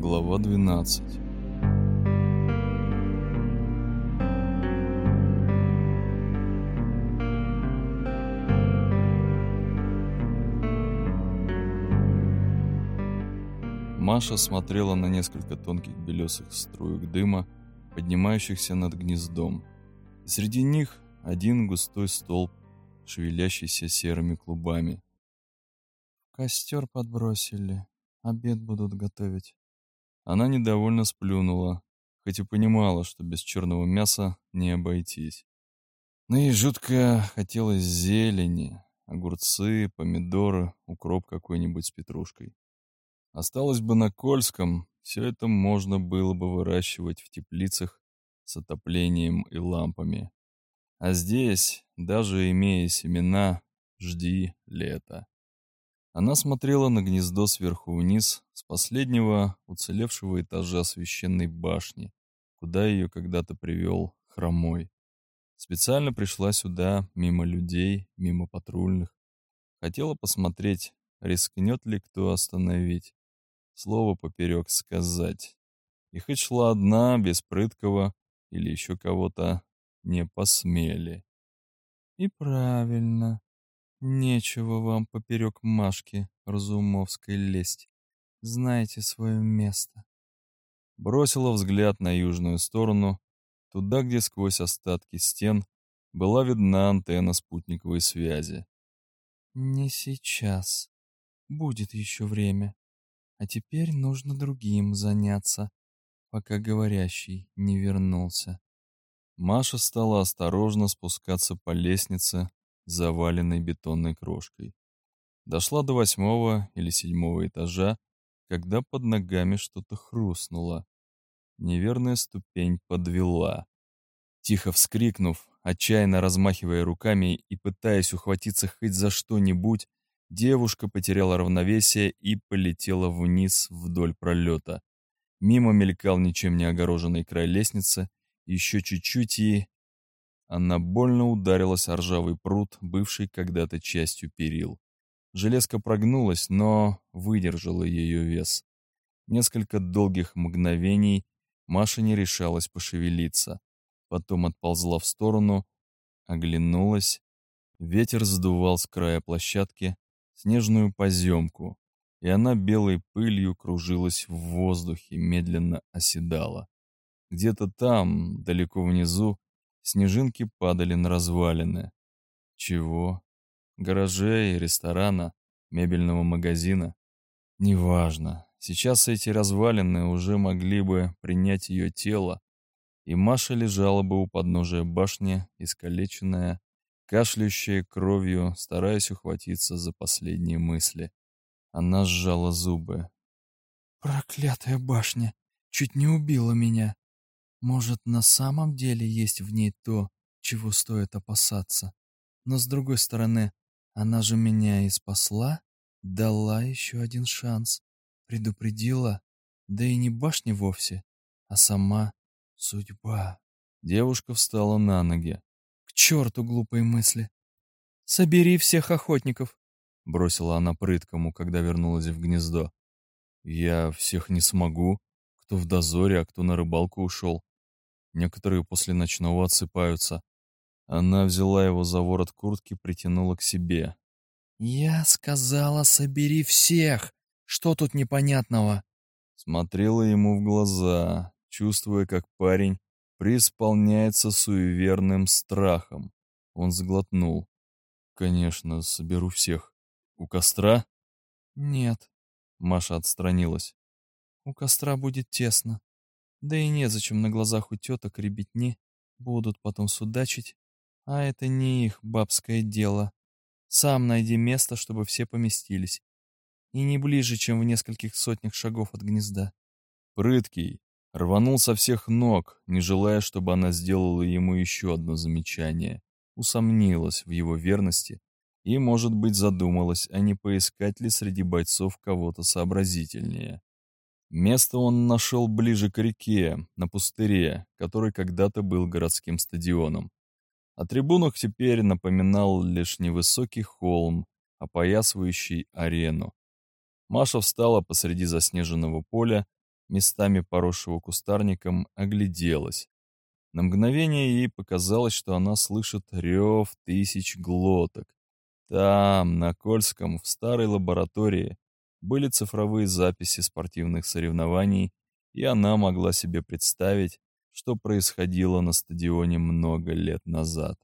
Глава 12 Маша смотрела на несколько тонких белесых струек дыма, поднимающихся над гнездом. среди них один густой столб, шевелящийся серыми клубами. «Костер подбросили», Обед будут готовить. Она недовольно сплюнула, хоть и понимала, что без черного мяса не обойтись. Ну и жутко хотелось зелени, огурцы, помидоры, укроп какой-нибудь с петрушкой. Осталось бы на Кольском, все это можно было бы выращивать в теплицах с отоплением и лампами. А здесь, даже имея семена, жди лета. Она смотрела на гнездо сверху вниз, с последнего уцелевшего этажа священной башни, куда ее когда-то привел хромой. Специально пришла сюда, мимо людей, мимо патрульных. Хотела посмотреть, рискнет ли кто остановить. Слово поперек сказать. И хоть шла одна, без прыткого или еще кого-то, не посмели. И правильно. Нечего вам поперек Машки Разумовской лезть. Знаете свое место. Бросила взгляд на южную сторону, туда, где сквозь остатки стен была видна антенна спутниковой связи. Не сейчас. Будет еще время. А теперь нужно другим заняться, пока говорящий не вернулся. Маша стала осторожно спускаться по лестнице, заваленной бетонной крошкой. Дошла до восьмого или седьмого этажа, когда под ногами что-то хрустнуло. Неверная ступень подвела. Тихо вскрикнув, отчаянно размахивая руками и пытаясь ухватиться хоть за что-нибудь, девушка потеряла равновесие и полетела вниз вдоль пролета. Мимо мелькал ничем не огороженный край лестницы, еще чуть-чуть и она больно ударилась о ржавый пруд, бывший когда-то частью перил. Железка прогнулась, но выдержала ее вес. Несколько долгих мгновений Маша не решалась пошевелиться. Потом отползла в сторону, оглянулась. Ветер сдувал с края площадки снежную поземку, и она белой пылью кружилась в воздухе, медленно оседала. Где-то там, далеко внизу, Снежинки падали на развалины. Чего? Гаражей, ресторана, мебельного магазина? Неважно. Сейчас эти развалины уже могли бы принять ее тело, и Маша лежала бы у подножия башни, искалеченная, кашляющая кровью, стараясь ухватиться за последние мысли. Она сжала зубы. «Проклятая башня! Чуть не убила меня!» Может, на самом деле есть в ней то, чего стоит опасаться. Но с другой стороны, она же меня и спасла, дала еще один шанс, предупредила, да и не башня вовсе, а сама судьба. Девушка встала на ноги. К черту глупые мысли. Собери всех охотников, бросила она прыткому, когда вернулась в гнездо. Я всех не смогу. Кто в дозоре, а кто на рыбалку ушел. Некоторые после ночного отсыпаются. Она взяла его за ворот куртки, притянула к себе. «Я сказала, собери всех! Что тут непонятного?» Смотрела ему в глаза, чувствуя, как парень преисполняется суеверным страхом. Он сглотнул. «Конечно, соберу всех. У костра?» «Нет». Маша отстранилась. «У костра будет тесно. Да и незачем на глазах у теток ребятни, будут потом судачить. А это не их бабское дело. Сам найди место, чтобы все поместились. И не ближе, чем в нескольких сотнях шагов от гнезда. Прыткий рванул со всех ног, не желая, чтобы она сделала ему еще одно замечание. Усомнилась в его верности и, может быть, задумалась, а не поискать ли среди бойцов кого-то сообразительнее. Место он нашел ближе к реке, на пустыре, который когда-то был городским стадионом. О трибунах теперь напоминал лишь невысокий холм, опоясывающий арену. Маша встала посреди заснеженного поля, местами поросшего кустарником, огляделась. На мгновение ей показалось, что она слышит рев тысяч глоток. Там, на Кольском, в старой лаборатории, были цифровые записи спортивных соревнований, и она могла себе представить, что происходило на стадионе много лет назад.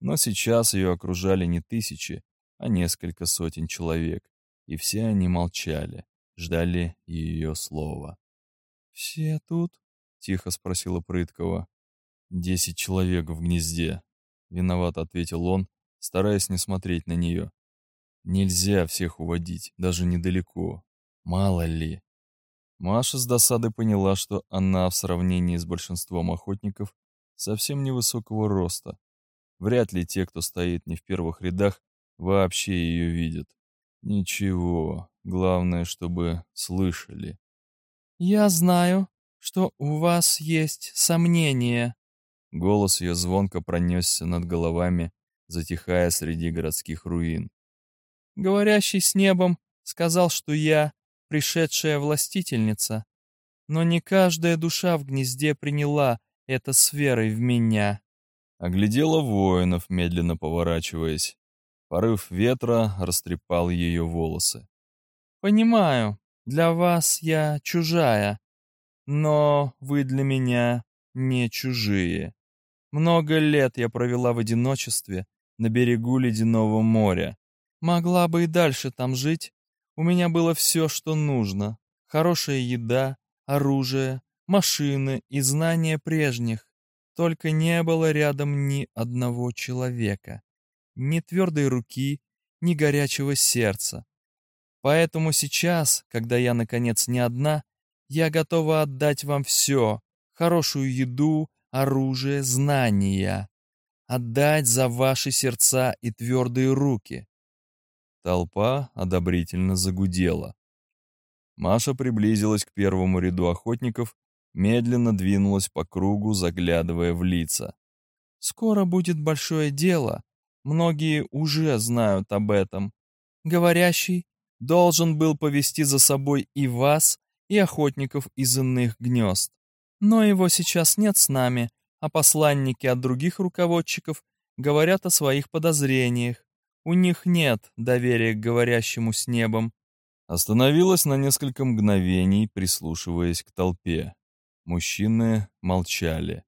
Но сейчас ее окружали не тысячи, а несколько сотен человек, и все они молчали, ждали ее слова. «Все тут?» — тихо спросила Прыткова. «Десять человек в гнезде», — виноват ответил он, стараясь не смотреть на нее. «Нельзя всех уводить, даже недалеко. Мало ли». Маша с досадой поняла, что она в сравнении с большинством охотников совсем невысокого роста. Вряд ли те, кто стоит не в первых рядах, вообще ее видят. Ничего, главное, чтобы слышали. «Я знаю, что у вас есть сомнения», Голос ее звонко пронесся над головами, затихая среди городских руин. «Говорящий с небом сказал, что я пришедшая властительница, но не каждая душа в гнезде приняла это с верой в меня». Оглядела воинов, медленно поворачиваясь. Порыв ветра растрепал ее волосы. «Понимаю, для вас я чужая, но вы для меня не чужие. Много лет я провела в одиночестве на берегу ледяного моря. Могла бы и дальше там жить. У меня было все, что нужно. Хорошая еда, оружие, машины и знания прежних. Только не было рядом ни одного человека. Ни твердой руки, ни горячего сердца. Поэтому сейчас, когда я, наконец, не одна, я готова отдать вам все. Хорошую еду, оружие, знания. Отдать за ваши сердца и твердые руки. Толпа одобрительно загудела. Маша приблизилась к первому ряду охотников, медленно двинулась по кругу, заглядывая в лица. «Скоро будет большое дело. Многие уже знают об этом. Говорящий должен был повести за собой и вас, и охотников из иных гнезд. Но его сейчас нет с нами, а посланники от других руководчиков говорят о своих подозрениях. У них нет доверия к говорящему с небом. Остановилась на несколько мгновений, прислушиваясь к толпе. Мужчины молчали.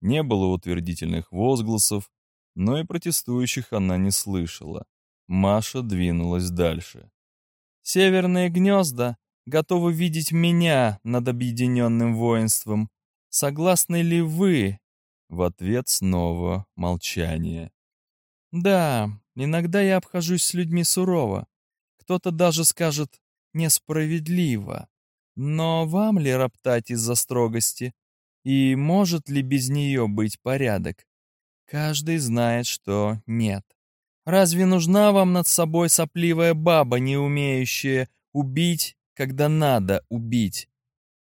Не было утвердительных возгласов, но и протестующих она не слышала. Маша двинулась дальше. «Северные гнезда готовы видеть меня над объединенным воинством. Согласны ли вы?» В ответ снова молчание. «Да, иногда я обхожусь с людьми сурово. Кто-то даже скажет «несправедливо». Но вам ли роптать из-за строгости? И может ли без нее быть порядок? Каждый знает, что нет. Разве нужна вам над собой сопливая баба, не умеющая убить когда надо убить.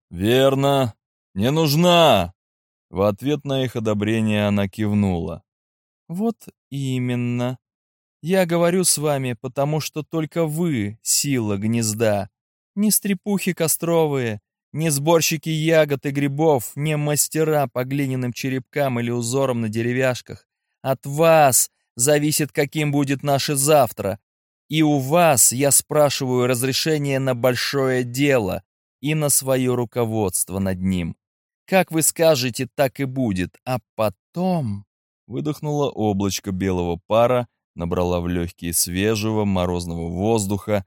«Верно, не нужна!» В ответ на их одобрение она кивнула. «Вот именно. Я говорю с вами, потому что только вы — сила гнезда. Не стрепухи костровые, не сборщики ягод и грибов, не мастера по глиняным черепкам или узорам на деревяшках. От вас зависит, каким будет наше завтра, и у вас я спрашиваю разрешение на большое дело и на свое руководство над ним. Как вы скажете, так и будет. А потом...» Выдохнула облачко белого пара, набрала в легкие свежего морозного воздуха.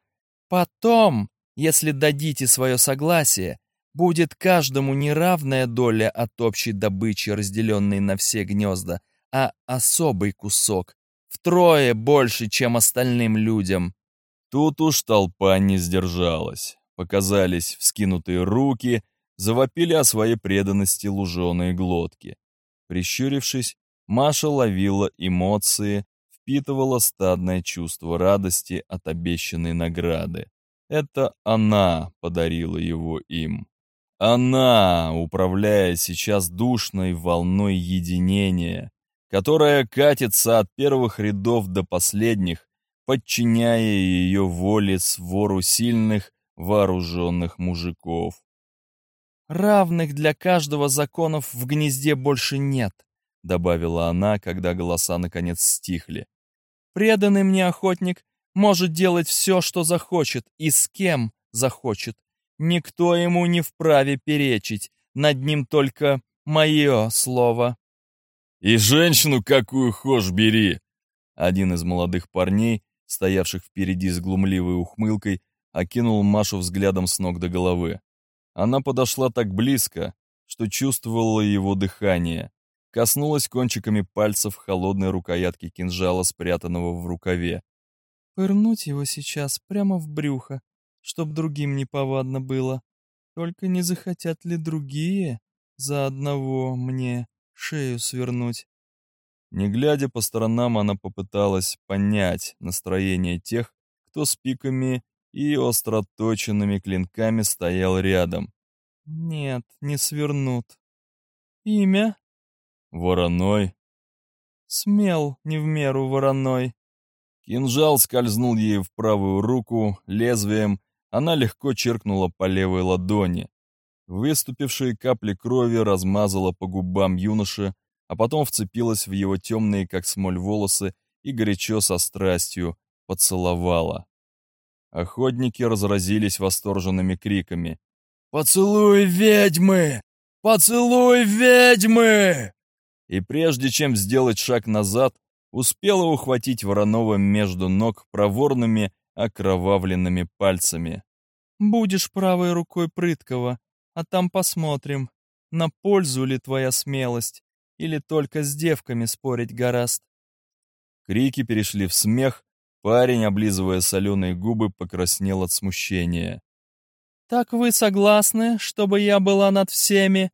«Потом, если дадите свое согласие, будет каждому неравная доля от общей добычи, разделенной на все гнезда, а особый кусок, Втрое больше, чем остальным людям. Тут уж толпа не сдержалась. Показались вскинутые руки, завопили о своей преданности луженые глотки. Прищурившись, Маша ловила эмоции, впитывала стадное чувство радости от обещанной награды. Это она подарила его им. Она, управляя сейчас душной волной единения, которая катится от первых рядов до последних, подчиняя ее воле свору сильных вооруженных мужиков. Равных для каждого законов в гнезде больше нет, добавила она, когда голоса наконец стихли. Преданный мне охотник может делать все, что захочет, и с кем захочет. Никто ему не вправе перечить, над ним только мое слово. «И женщину какую хошь бери!» Один из молодых парней, стоявших впереди с глумливой ухмылкой, окинул Машу взглядом с ног до головы. Она подошла так близко, что чувствовала его дыхание, коснулась кончиками пальцев холодной рукоятки кинжала, спрятанного в рукаве. «Пырнуть его сейчас прямо в брюхо, чтоб другим неповадно было. Только не захотят ли другие за одного мне шею свернуть?» Не глядя по сторонам, она попыталась понять настроение тех, кто с пиками и остроточенными клинками стоял рядом. «Нет, не свернут. Имя?» «Вороной». «Смел не в меру вороной». Кинжал скользнул ей в правую руку, лезвием, она легко черкнула по левой ладони. Выступившие капли крови размазала по губам юноши, а потом вцепилась в его темные, как смоль, волосы и горячо со страстью поцеловала. Охотники разразились восторженными криками. «Поцелуй ведьмы! Поцелуй ведьмы!» И прежде чем сделать шаг назад, успела ухватить Воронова между ног проворными, окровавленными пальцами. «Будешь правой рукой прыткого, а там посмотрим, на пользу ли твоя смелость, или только с девками спорить гораст». Крики перешли в смех, Парень, облизывая соленые губы, покраснел от смущения. «Так вы согласны, чтобы я была над всеми?»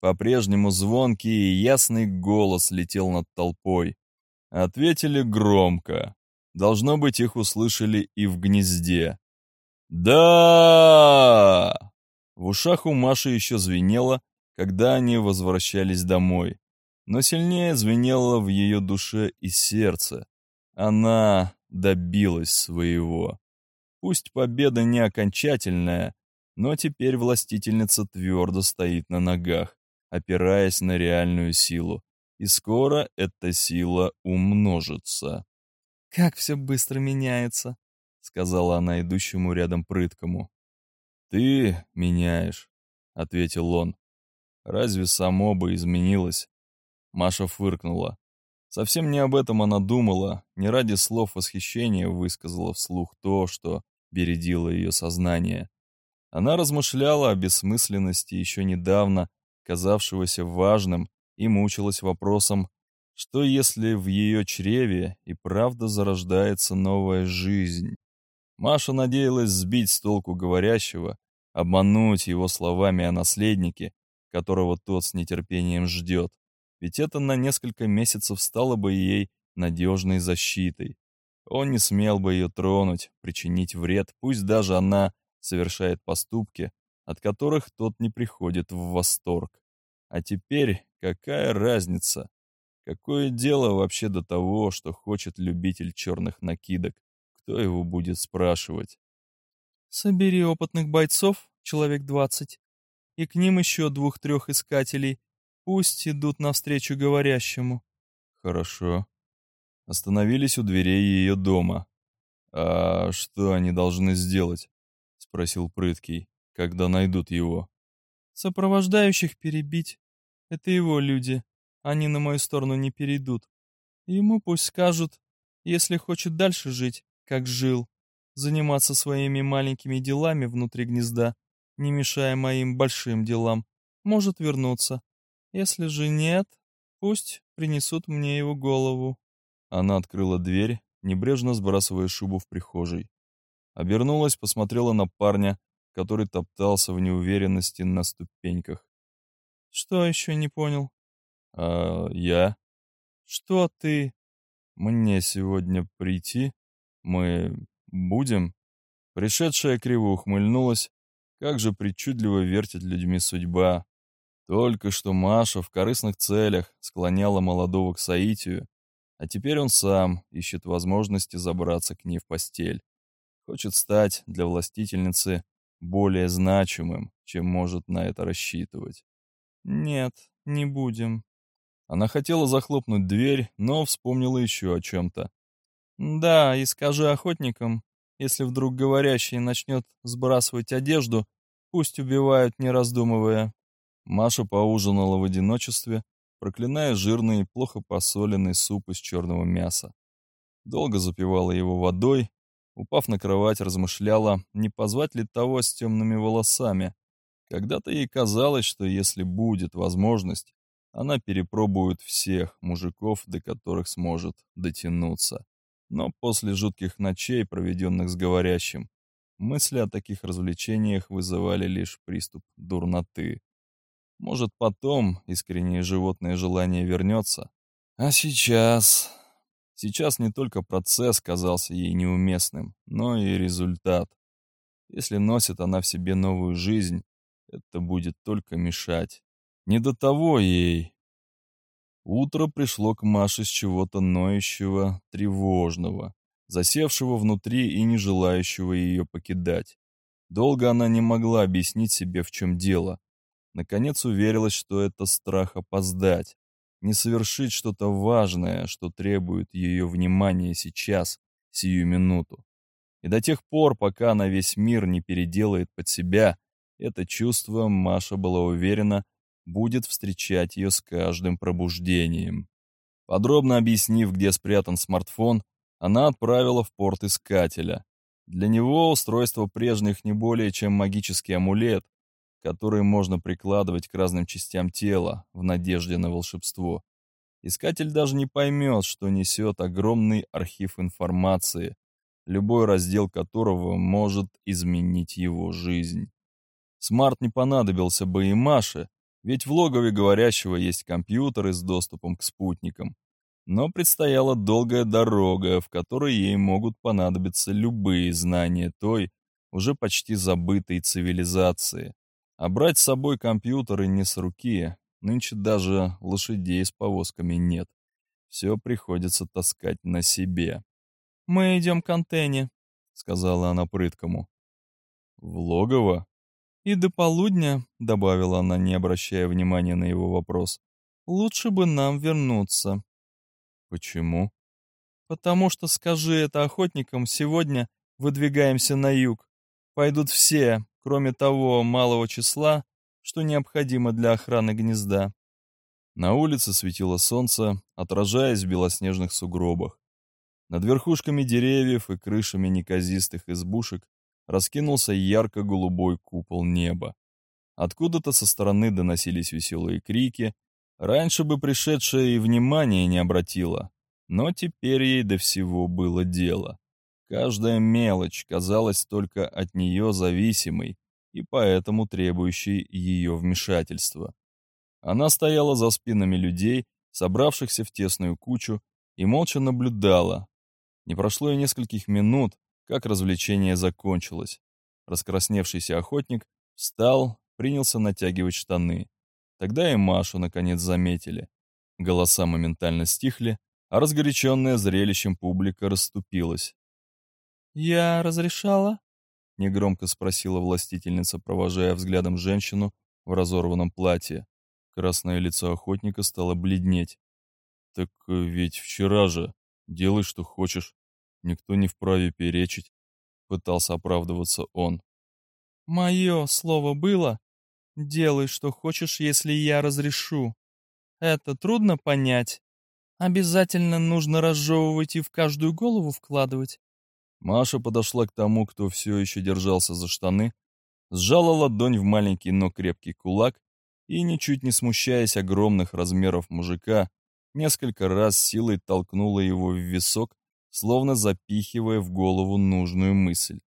По-прежнему звонкий и ясный голос летел над толпой. Ответили громко. Должно быть, их услышали и в гнезде. «Да!» В ушах у Маши еще звенело, когда они возвращались домой. Но сильнее звенело в ее душе и сердце. Она добилась своего. Пусть победа не окончательная, но теперь властительница твердо стоит на ногах, опираясь на реальную силу, и скоро эта сила умножится. «Как все быстро меняется», — сказала она идущему рядом прыткому. «Ты меняешь», — ответил он. «Разве само бы изменилось?» Маша фыркнула. Совсем не об этом она думала, не ради слов восхищения высказала вслух то, что бередило ее сознание. Она размышляла о бессмысленности еще недавно казавшегося важным и мучилась вопросом, что если в ее чреве и правда зарождается новая жизнь. Маша надеялась сбить с толку говорящего, обмануть его словами о наследнике, которого тот с нетерпением ждет ведь это на несколько месяцев стало бы ей надежной защитой. Он не смел бы ее тронуть, причинить вред, пусть даже она совершает поступки, от которых тот не приходит в восторг. А теперь какая разница? Какое дело вообще до того, что хочет любитель черных накидок? Кто его будет спрашивать? Собери опытных бойцов, человек двадцать, и к ним еще двух-трех искателей, Пусть идут навстречу говорящему. Хорошо. Остановились у дверей ее дома. А что они должны сделать? Спросил Прыткий, когда найдут его. Сопровождающих перебить. Это его люди. Они на мою сторону не перейдут. Ему пусть скажут, если хочет дальше жить, как жил, заниматься своими маленькими делами внутри гнезда, не мешая моим большим делам, может вернуться. Если же нет, пусть принесут мне его голову». Она открыла дверь, небрежно сбрасывая шубу в прихожей. Обернулась, посмотрела на парня, который топтался в неуверенности на ступеньках. «Что еще не понял?» «А я?» «Что ты?» «Мне сегодня прийти? Мы будем?» Пришедшая криво ухмыльнулась. Как же причудливо вертит людьми судьба, только что Маша в корыстных целях склоняла молодого к соитию, а теперь он сам ищет возможности забраться к ней в постель. Хочет стать для властительницы более значимым, чем может на это рассчитывать. «Нет, не будем». Она хотела захлопнуть дверь, но вспомнила еще о чем-то. «Да, и скажи охотникам, если вдруг говорящий начнет сбрасывать одежду, пусть убивают, не раздумывая». Маша поужинала в одиночестве, проклиная жирный и плохо посоленный суп из черного мяса. Долго запивала его водой, упав на кровать, размышляла, не позвать ли того с темными волосами. Когда-то ей казалось, что если будет возможность, она перепробует всех мужиков, до которых сможет дотянуться. Но после жутких ночей, проведенных с говорящим, мысли о таких развлечениях вызывали лишь приступ дурноты. Может, потом искреннее животное желание вернется. А сейчас... Сейчас не только процесс казался ей неуместным, но и результат. Если носит она в себе новую жизнь, это будет только мешать. Не до того ей. Утро пришло к Маше с чего-то ноющего, тревожного, засевшего внутри и не желающего ее покидать. Долго она не могла объяснить себе, в чем дело. Наконец уверилась, что это страх опоздать, не совершить что-то важное, что требует ее внимания сейчас, сию минуту. И до тех пор, пока она весь мир не переделает под себя, это чувство, Маша была уверена, будет встречать ее с каждым пробуждением. Подробно объяснив, где спрятан смартфон, она отправила в порт искателя. Для него устройство прежних не более чем магический амулет, которые можно прикладывать к разным частям тела в надежде на волшебство. Искатель даже не поймет, что несет огромный архив информации, любой раздел которого может изменить его жизнь. Смарт не понадобился бы и Маше, ведь в логове говорящего есть компьютеры с доступом к спутникам. Но предстояла долгая дорога, в которой ей могут понадобиться любые знания той, уже почти забытой цивилизации. А брать с собой компьютеры не с руки, нынче даже лошадей с повозками нет. Все приходится таскать на себе. «Мы идем к антенне», — сказала она прыткому. «В логово?» «И до полудня», — добавила она, не обращая внимания на его вопрос, — «лучше бы нам вернуться». «Почему?» «Потому что, скажи это охотникам, сегодня выдвигаемся на юг. Пойдут все, кроме того малого числа, что необходимо для охраны гнезда. На улице светило солнце, отражаясь в белоснежных сугробах. Над верхушками деревьев и крышами неказистых избушек раскинулся ярко-голубой купол неба. Откуда-то со стороны доносились веселые крики. Раньше бы пришедшая и внимания не обратила, но теперь ей до всего было дело. Каждая мелочь казалась только от нее зависимой и поэтому требующей ее вмешательства. Она стояла за спинами людей, собравшихся в тесную кучу, и молча наблюдала. Не прошло и нескольких минут, как развлечение закончилось. Раскрасневшийся охотник встал, принялся натягивать штаны. Тогда и Машу наконец заметили. Голоса моментально стихли, а разгоряченная зрелищем публика расступилась. «Я разрешала?» — негромко спросила властительница, провожая взглядом женщину в разорванном платье. Красное лицо охотника стало бледнеть. «Так э, ведь вчера же. Делай, что хочешь. Никто не вправе перечить», — пытался оправдываться он. «Мое слово было. Делай, что хочешь, если я разрешу. Это трудно понять. Обязательно нужно разжевывать и в каждую голову вкладывать. Маша подошла к тому, кто все еще держался за штаны, сжала ладонь в маленький, но крепкий кулак и, ничуть не смущаясь огромных размеров мужика, несколько раз силой толкнула его в висок, словно запихивая в голову нужную мысль.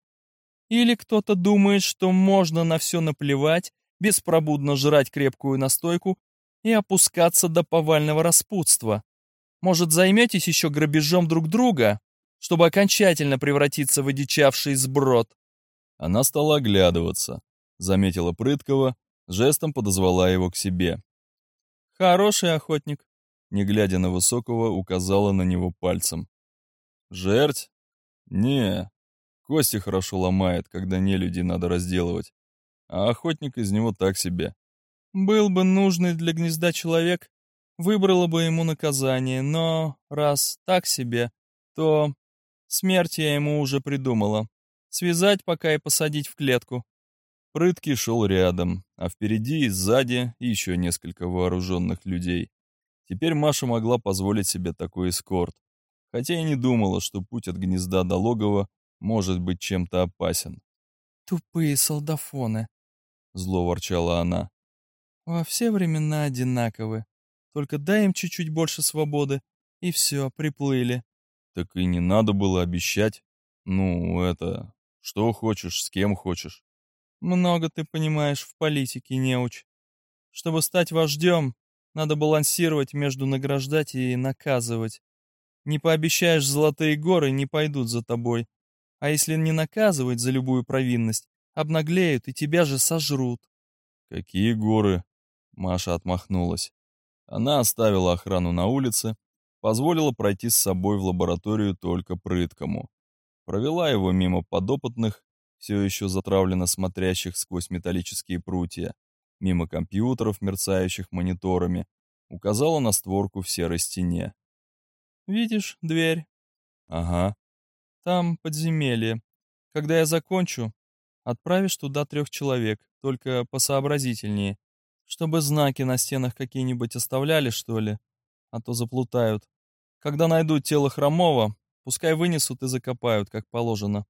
«Или кто-то думает, что можно на все наплевать, беспробудно жрать крепкую настойку и опускаться до повального распутства. Может, займетесь еще грабежом друг друга?» Чтобы окончательно превратиться в одичавший сброд. Она стала оглядываться, заметила Прыткова, жестом подозвала его к себе. «Хороший охотник», — не глядя на Высокого, указала на него пальцем. «Жерть? Не, кости хорошо ломает, когда не люди надо разделывать. а охотник из него так себе. Был бы нужный для гнезда человек, выбрала бы ему наказание, но раз так себе, то смерть я ему уже придумала. Связать пока и посадить в клетку. Прыткий шел рядом, а впереди и сзади еще несколько вооруженных людей. Теперь Маша могла позволить себе такой эскорт, хотя и не думала, что путь от гнезда до логова может быть чем-то опасен. «Тупые солдафоны», — зло ворчала она. «Во все времена одинаковы. Только дай им чуть-чуть больше свободы, и все, приплыли». «Так и не надо было обещать. Ну, это... Что хочешь, с кем хочешь. Много ты понимаешь в политике, неуч. Чтобы стать вождем, надо балансировать между награждать и наказывать. Не пообещаешь золотые горы, не пойдут за тобой. А если не наказывать за любую провинность, обнаглеют и тебя же сожрут. Какие горы? Маша отмахнулась. Она оставила охрану на улице, позволила пройти с собой в лабораторию только прыткому. Провела его мимо подопытных все еще затравленно смотрящих сквозь металлические прутья, мимо компьютеров, мерцающих мониторами, указала на створку в серой стене. «Видишь дверь?» «Ага». «Там подземелье. Когда я закончу, отправишь туда трех человек, только посообразительнее, чтобы знаки на стенах какие-нибудь оставляли, что ли, а то заплутают. Когда найдут тело Хромова, пускай вынесут и закопают, как положено.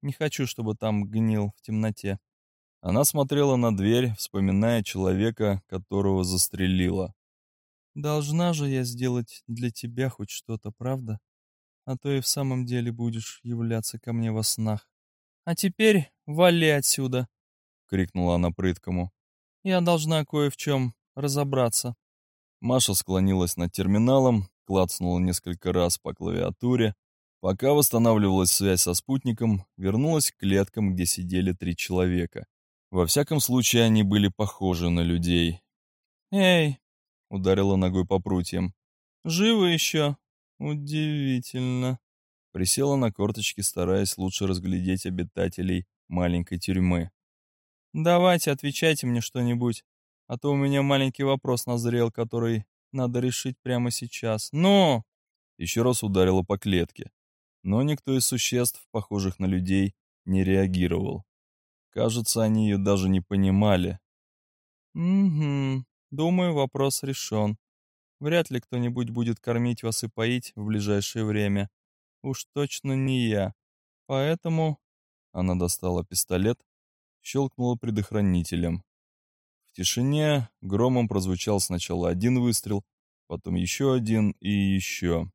Не хочу, чтобы там гнил в темноте. Она смотрела на дверь, вспоминая человека, которого застрелила. «Должна же я сделать для тебя хоть что-то, правда? А то и в самом деле будешь являться ко мне во снах. А теперь вали отсюда!» — крикнула она прыткому. «Я должна кое в чем разобраться». Маша склонилась над терминалом, клацнула несколько раз по клавиатуре, Пока восстанавливалась связь со спутником, вернулась к клеткам, где сидели три человека. Во всяком случае, они были похожи на людей. «Эй!» — ударила ногой по прутьям. «Живы еще? Удивительно!» Присела на корточки, стараясь лучше разглядеть обитателей маленькой тюрьмы. «Давайте, отвечайте мне что-нибудь, а то у меня маленький вопрос назрел, который надо решить прямо сейчас. Ну!» Еще раз ударила по клетке но никто из существ, похожих на людей, не реагировал. Кажется, они ее даже не понимали. «Угу, думаю, вопрос решен. Вряд ли кто-нибудь будет кормить вас и поить в ближайшее время. Уж точно не я. Поэтому...» Она достала пистолет, щелкнула предохранителем. В тишине громом прозвучал сначала один выстрел, потом еще один и еще.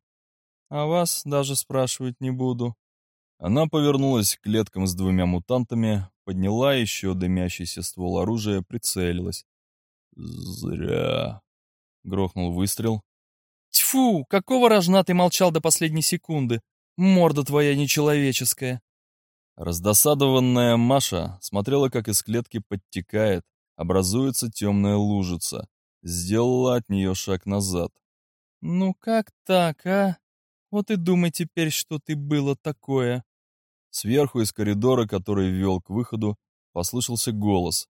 А вас даже спрашивать не буду». Она повернулась к клеткам с двумя мутантами, подняла еще дымящийся ствол оружия, прицелилась. «Зря...» — грохнул выстрел. «Тьфу! Какого рожна ты молчал до последней секунды? Морда твоя нечеловеческая!» Раздосадованная Маша смотрела, как из клетки подтекает, образуется темная лужица. Сделала от нее шаг назад. «Ну как так, а? Вот и думай теперь, что ты было такое. Сверху из коридора, который вел к выходу, послышался голос.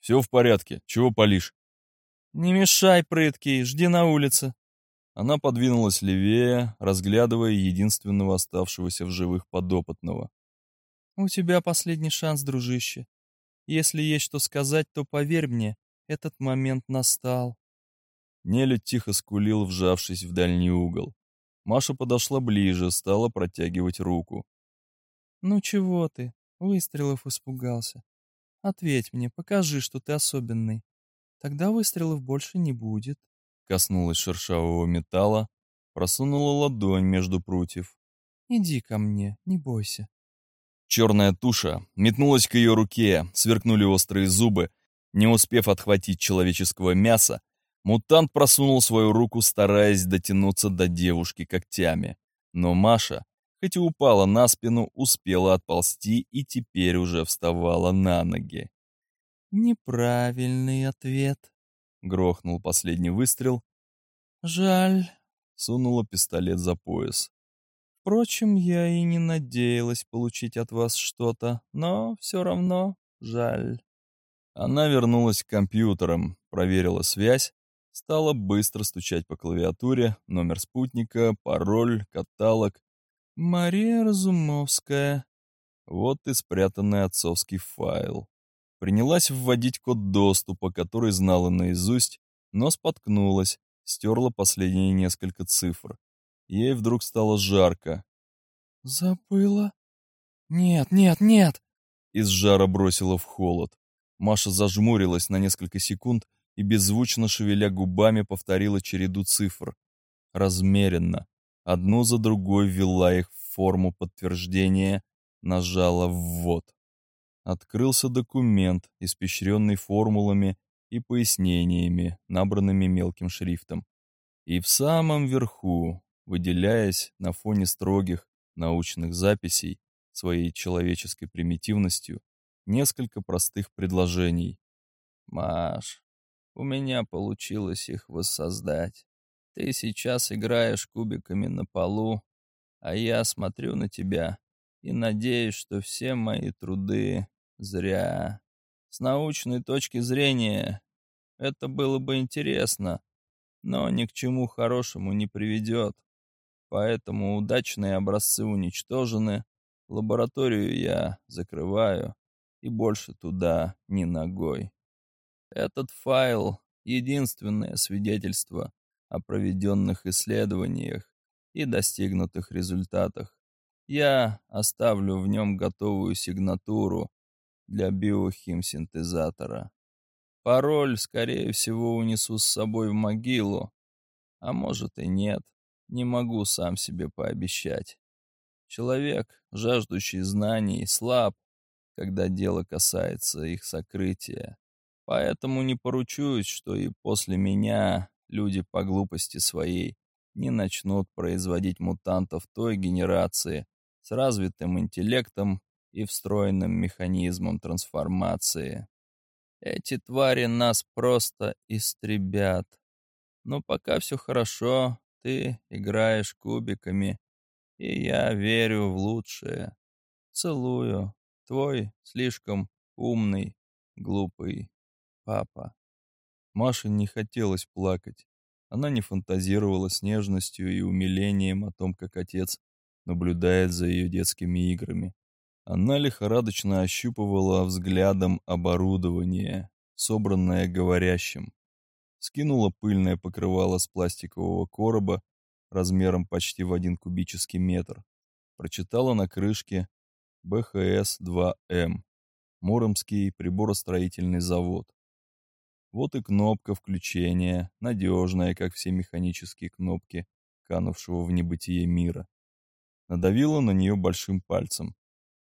«Все в порядке, чего палишь?» «Не мешай, прыткий, жди на улице». Она подвинулась левее, разглядывая единственного оставшегося в живых подопытного. «У тебя последний шанс, дружище. Если есть что сказать, то поверь мне, этот момент настал». Нелюдь тихо скулил, вжавшись в дальний угол. Маша подошла ближе, стала протягивать руку. «Ну чего ты? Выстрелов испугался. Ответь мне, покажи, что ты особенный. Тогда выстрелов больше не будет». Коснулась шершавого металла, просунула ладонь между прутьев. «Иди ко мне, не бойся». Черная туша метнулась к ее руке, сверкнули острые зубы. Не успев отхватить человеческого мяса, Мутант просунул свою руку, стараясь дотянуться до девушки когтями. Но Маша, хоть и упала на спину, успела отползти и теперь уже вставала на ноги. «Неправильный ответ», — грохнул последний выстрел. «Жаль», — сунула пистолет за пояс. «Впрочем, я и не надеялась получить от вас что-то, но все равно жаль». Она вернулась к компьютерам, проверила связь, стала быстро стучать по клавиатуре, номер спутника, пароль, каталог. «Мария Разумовская». Вот и спрятанный отцовский файл. Принялась вводить код доступа, который знала наизусть, но споткнулась, стерла последние несколько цифр. Ей вдруг стало жарко. «Забыла?» «Нет, нет, нет!» Из жара бросила в холод. Маша зажмурилась на несколько секунд и, беззвучно шевеля губами, повторила череду цифр. Размеренно, одну за другой ввела их в форму подтверждения, нажала «ввод». Открылся документ, испещренный формулами и пояснениями, набранными мелким шрифтом. И в самом верху, выделяясь на фоне строгих научных записей своей человеческой примитивностью, несколько простых предложений. «Маш, у меня получилось их воссоздать. Ты сейчас играешь кубиками на полу, а я смотрю на тебя и надеюсь, что все мои труды зря. С научной точки зрения это было бы интересно, но ни к чему хорошему не приведет. Поэтому удачные образцы уничтожены, лабораторию я закрываю, и больше туда ни ногой. Этот файл — единственное свидетельство о проведенных исследованиях и достигнутых результатах. Я оставлю в нем готовую сигнатуру для биохимсинтезатора. Пароль, скорее всего, унесу с собой в могилу, а может и нет, не могу сам себе пообещать. Человек, жаждущий знаний, слаб, когда дело касается их сокрытия. Поэтому не поручусь, что и после меня люди по глупости своей не начнут производить мутантов той генерации с развитым интеллектом и встроенным механизмом трансформации. Эти твари нас просто истребят. Но пока все хорошо, ты играешь кубиками, и я верю в лучшее. Целую. Твой слишком умный, глупый папа. Маше не хотелось плакать. Она не фантазировала с нежностью и умилением о том, как отец наблюдает за ее детскими играми. Она лихорадочно ощупывала взглядом оборудование, собранное говорящим. Скинула пыльное покрывало с пластикового короба размером почти в один кубический метр. Прочитала на крышке БХС-2М, Муромский приборостроительный завод. Вот и кнопка включения, надежная, как все механические кнопки, канувшего в небытие мира. Надавила на нее большим пальцем.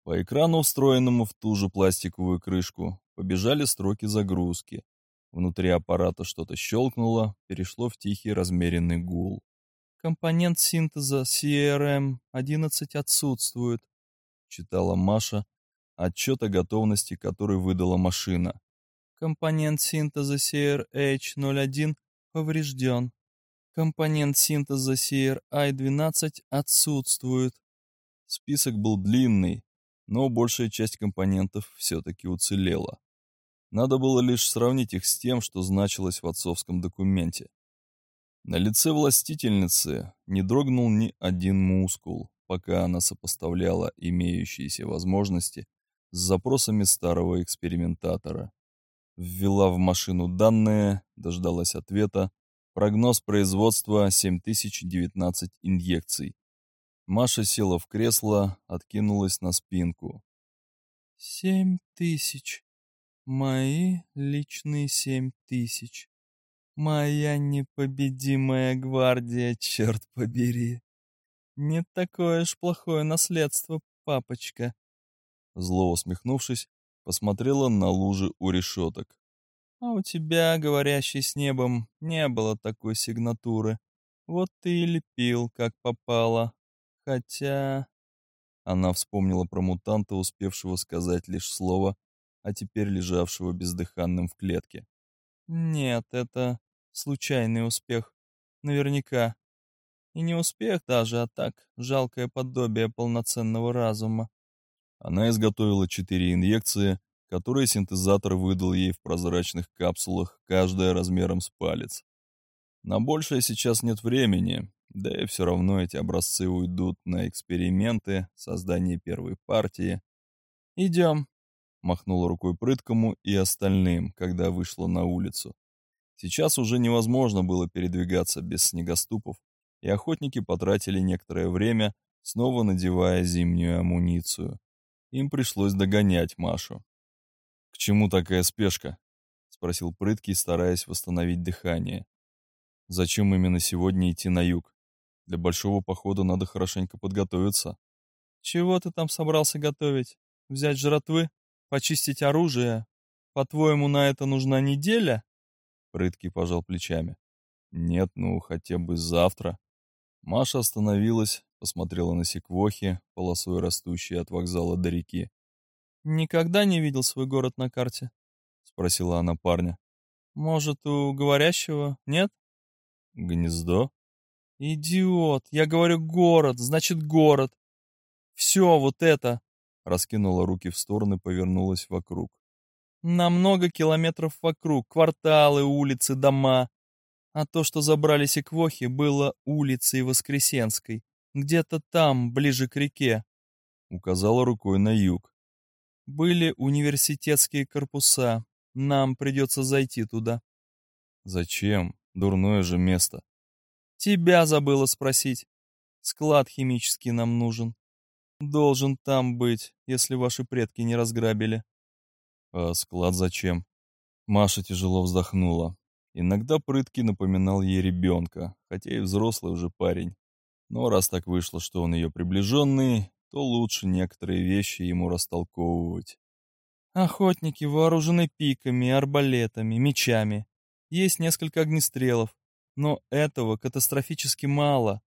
По экрану, встроенному в ту же пластиковую крышку, побежали строки загрузки. Внутри аппарата что-то щелкнуло, перешло в тихий размеренный гул. Компонент синтеза CRM-11 отсутствует читала Маша отчет о готовности, который выдала машина. Компонент синтеза CRH01 поврежден. Компонент синтеза CRI12 отсутствует. Список был длинный, но большая часть компонентов все-таки уцелела. Надо было лишь сравнить их с тем, что значилось в отцовском документе. На лице властительницы не дрогнул ни один мускул, пока она сопоставляла имеющиеся возможности с запросами старого экспериментатора. Ввела в машину данные, дождалась ответа. Прогноз производства 7019 инъекций. Маша села в кресло, откинулась на спинку. «Семь тысяч. Мои личные семь тысяч. Моя непобедимая гвардия, черт побери!» «Не такое ж плохое наследство, папочка». Зло усмехнувшись, посмотрела на лужи у решеток. «А у тебя, говорящий с небом, не было такой сигнатуры. Вот ты и лепил, как попало. Хотя...» Она вспомнила про мутанта, успевшего сказать лишь слово, а теперь лежавшего бездыханным в клетке. «Нет, это случайный успех. Наверняка. И не успех даже, а так, жалкое подобие полноценного разума. Она изготовила четыре инъекции, которые синтезатор выдал ей в прозрачных капсулах, каждая размером с палец. На большее сейчас нет времени, да и все равно эти образцы уйдут на эксперименты, создание первой партии. «Идем», — махнула рукой прыткому и остальным, когда вышла на улицу. Сейчас уже невозможно было передвигаться без снегоступов, и охотники потратили некоторое время, снова надевая зимнюю амуницию. Им пришлось догонять Машу. «К чему такая спешка?» — спросил Прыткий, стараясь восстановить дыхание. «Зачем именно сегодня идти на юг? Для большого похода надо хорошенько подготовиться». «Чего ты там собрался готовить? Взять жратвы? Почистить оружие? По-твоему, на это нужна неделя?» Прыткий пожал плечами. «Нет, ну, хотя бы завтра». Маша остановилась, посмотрела на секвохи, полосой растущие от вокзала до реки. «Никогда не видел свой город на карте?» — спросила она парня. «Может, у говорящего нет?» «Гнездо?» «Идиот! Я говорю город, значит город. Все вот это!» Раскинула руки в стороны, повернулась вокруг. «На много километров вокруг, кварталы, улицы, дома. А то, что забрали секвохи, было улицей Воскресенской, где-то там, ближе к реке». Указала рукой на юг. Были университетские корпуса. Нам придется зайти туда. Зачем? Дурное же место. Тебя забыла спросить. Склад химический нам нужен. Должен там быть, если ваши предки не разграбили. А склад зачем? Маша тяжело вздохнула. Иногда прытки напоминал ей ребенка, хотя и взрослый уже парень. Но раз так вышло, что он ее приближенный, то лучше некоторые вещи ему растолковывать. Охотники вооружены пиками, арбалетами, мечами. Есть несколько огнестрелов, но этого катастрофически мало.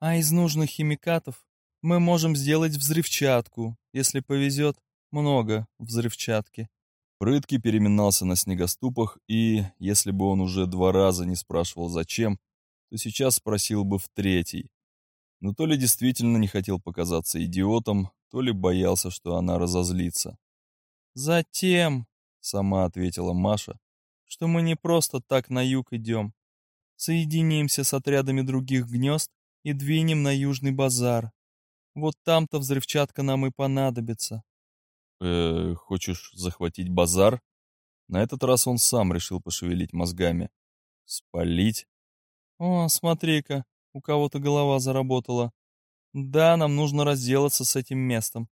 А из нужных химикатов мы можем сделать взрывчатку, если повезет, много взрывчатки. Прытки переминался на снегоступах и, если бы он уже два раза не спрашивал зачем, то сейчас спросил бы в третий но то ли действительно не хотел показаться идиотом, то ли боялся, что она разозлится. «Затем», — сама ответила Маша, — «что мы не просто так на юг идем. Соединимся с отрядами других гнезд и двинем на Южный базар. Вот там-то взрывчатка нам и понадобится». «Э, хочешь захватить базар?» На этот раз он сам решил пошевелить мозгами. «Спалить?» «О, смотри-ка, у кого-то голова заработала. Да, нам нужно разделаться с этим местом.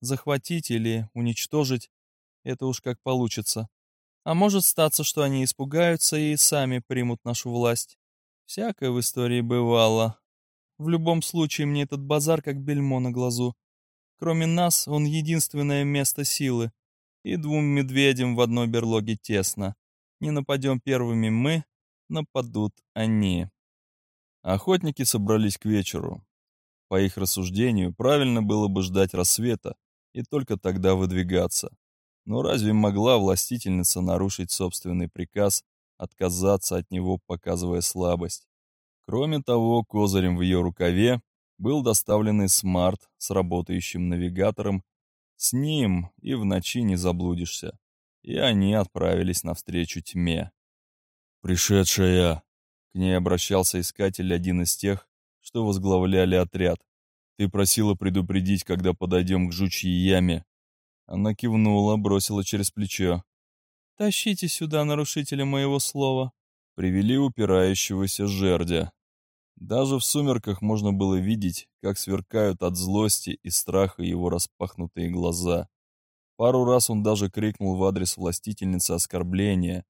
Захватить или уничтожить. Это уж как получится. А может статься, что они испугаются и сами примут нашу власть. Всякое в истории бывало. В любом случае, мне этот базар как бельмо на глазу. Кроме нас, он единственное место силы. И двум медведям в одной берлоге тесно. Не нападем первыми мы, нападут они. Охотники собрались к вечеру. По их рассуждению, правильно было бы ждать рассвета и только тогда выдвигаться. Но разве могла властительница нарушить собственный приказ, отказаться от него, показывая слабость? Кроме того, козырем в ее рукаве был доставленный смарт с работающим навигатором. С ним и в ночи не заблудишься. И они отправились навстречу тьме. «Пришедшая!» К ней обращался искатель, один из тех, что возглавляли отряд. «Ты просила предупредить, когда подойдем к жучьей яме». Она кивнула, бросила через плечо. «Тащите сюда нарушителя моего слова». Привели упирающегося жердя. Даже в сумерках можно было видеть, как сверкают от злости и страха его распахнутые глаза. Пару раз он даже крикнул в адрес властительницы оскорбления,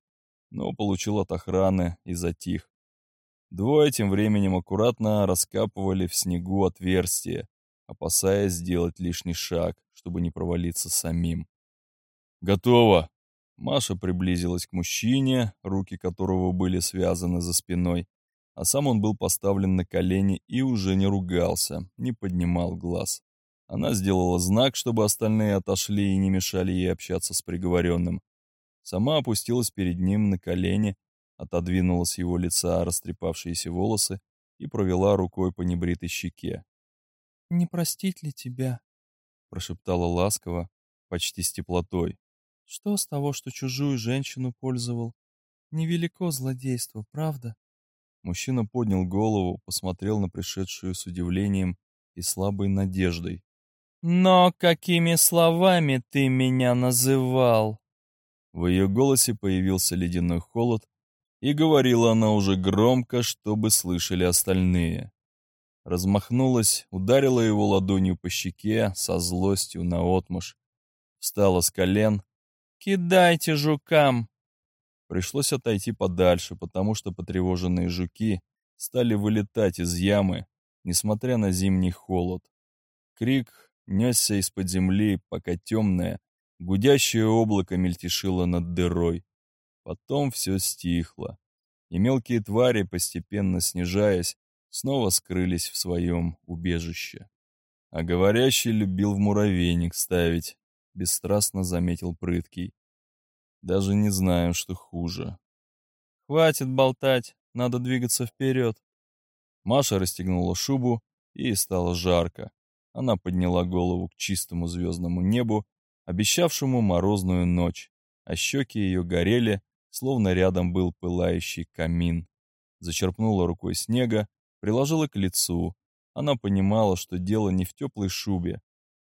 но получил от охраны и затих. Двое тем временем аккуратно раскапывали в снегу отверстие, опасаясь сделать лишний шаг, чтобы не провалиться самим. «Готово!» Маша приблизилась к мужчине, руки которого были связаны за спиной, а сам он был поставлен на колени и уже не ругался, не поднимал глаз. Она сделала знак, чтобы остальные отошли и не мешали ей общаться с приговоренным. Сама опустилась перед ним на колени, отодвинула с его лица растрепавшиеся волосы и провела рукой по небритой щеке. «Не простить ли тебя?» прошептала ласково, почти с теплотой. Что с того, что чужую женщину пользовал? Невелико злодейство, правда? Мужчина поднял голову, посмотрел на пришедшую с удивлением и слабой надеждой. «Но какими словами ты меня называл?» В ее голосе появился ледяной холод, и говорила она уже громко, чтобы слышали остальные. Размахнулась, ударила его ладонью по щеке со злостью наотмашь. Встала с колен, «Кидайте жукам!» Пришлось отойти подальше, потому что потревоженные жуки стали вылетать из ямы, несмотря на зимний холод. Крик несся из-под земли, пока темное, гудящее облако мельтешило над дырой. Потом все стихло, и мелкие твари, постепенно снижаясь, снова скрылись в своем убежище. А говорящий любил в муравейник ставить, бесстрастно заметил прыткий. Даже не знаю, что хуже. Хватит болтать, надо двигаться вперед. Маша расстегнула шубу, и стало жарко. Она подняла голову к чистому звездному небу, обещавшему морозную ночь, а щеки ее горели, словно рядом был пылающий камин. Зачерпнула рукой снега, приложила к лицу. Она понимала, что дело не в теплой шубе,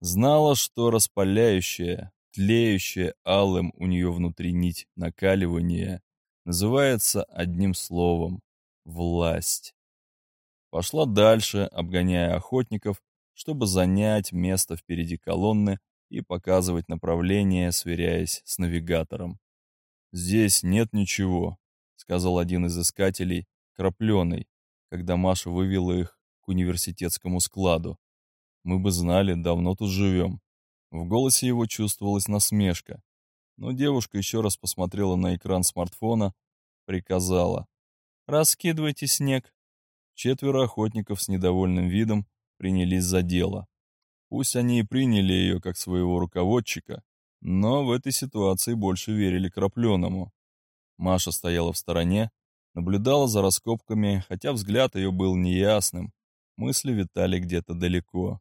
Знала, что распаляющая, тлеющая алым у нее внутри нить накаливания называется одним словом — власть. Пошла дальше, обгоняя охотников, чтобы занять место впереди колонны и показывать направление, сверяясь с навигатором. «Здесь нет ничего», — сказал один из искателей, крапленый, когда Маша вывела их к университетскому складу. Мы бы знали, давно тут живем. В голосе его чувствовалась насмешка. Но девушка еще раз посмотрела на экран смартфона, приказала. «Раскидывайте снег». Четверо охотников с недовольным видом принялись за дело. Пусть они и приняли ее как своего руководчика, но в этой ситуации больше верили крапленому. Маша стояла в стороне, наблюдала за раскопками, хотя взгляд ее был неясным, мысли витали где-то далеко.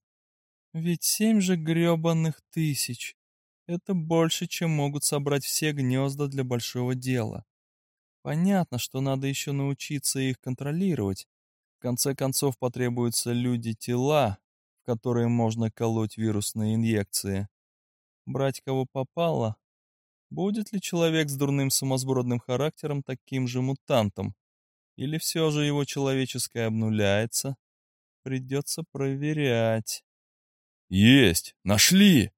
Ведь семь же грёбаных тысяч. Это больше, чем могут собрать все гнезда для большого дела. Понятно, что надо еще научиться их контролировать. В конце концов потребуются люди-тела, в которые можно колоть вирусные инъекции. Брать кого попало. Будет ли человек с дурным сумасбродным характером таким же мутантом? Или все же его человеческое обнуляется? Придется проверять. «Есть! Нашли!»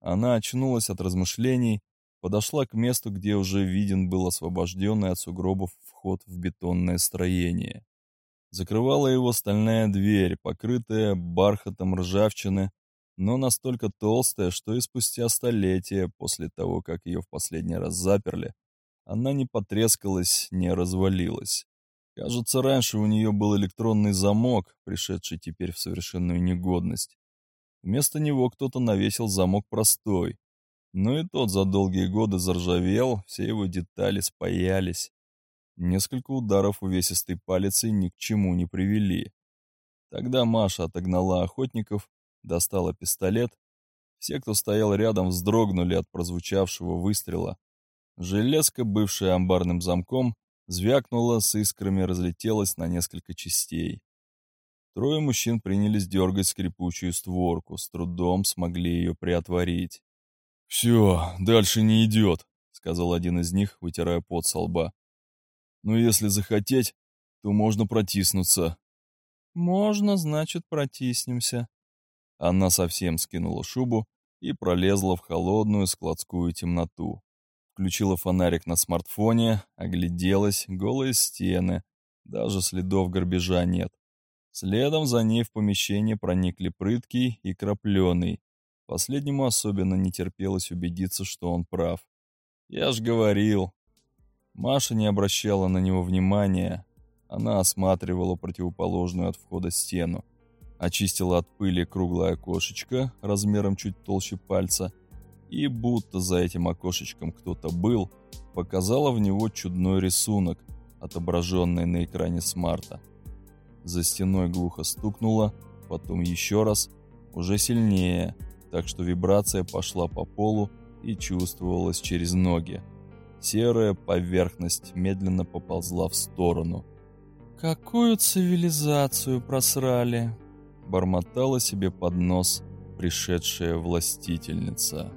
Она очнулась от размышлений, подошла к месту, где уже виден был освобожденный от сугробов вход в бетонное строение. Закрывала его стальная дверь, покрытая бархатом ржавчины, но настолько толстая, что и спустя столетия после того, как ее в последний раз заперли, она не потрескалась, не развалилась. Кажется, раньше у нее был электронный замок, пришедший теперь в совершенную негодность. Вместо него кто-то навесил замок простой. Но и тот за долгие годы заржавел, все его детали спаялись. Несколько ударов увесистой палицей ни к чему не привели. Тогда Маша отогнала охотников, достала пистолет. Все, кто стоял рядом, вздрогнули от прозвучавшего выстрела. Железка, бывшая амбарным замком, звякнула, с искрами разлетелась на несколько частей. Трое мужчин принялись дергать скрипучую створку, с трудом смогли ее приотворить. «Все, дальше не идет», — сказал один из них, вытирая пот со лба. «Но если захотеть, то можно протиснуться». «Можно, значит, протиснемся». Она совсем скинула шубу и пролезла в холодную складскую темноту. Включила фонарик на смартфоне, огляделась, голые стены, даже следов горбежа нет. Следом за ней в помещение проникли прыткий и крапленый. Последнему особенно не терпелось убедиться, что он прав. «Я ж говорил». Маша не обращала на него внимания. Она осматривала противоположную от входа стену. Очистила от пыли круглое окошечко размером чуть толще пальца и, будто за этим окошечком кто-то был, показала в него чудной рисунок, отображенный на экране смарта. За стеной глухо стукнуло, потом еще раз, уже сильнее, так что вибрация пошла по полу и чувствовалось через ноги. Серая поверхность медленно поползла в сторону. «Какую цивилизацию просрали?» Бормотала себе под нос пришедшая властительница.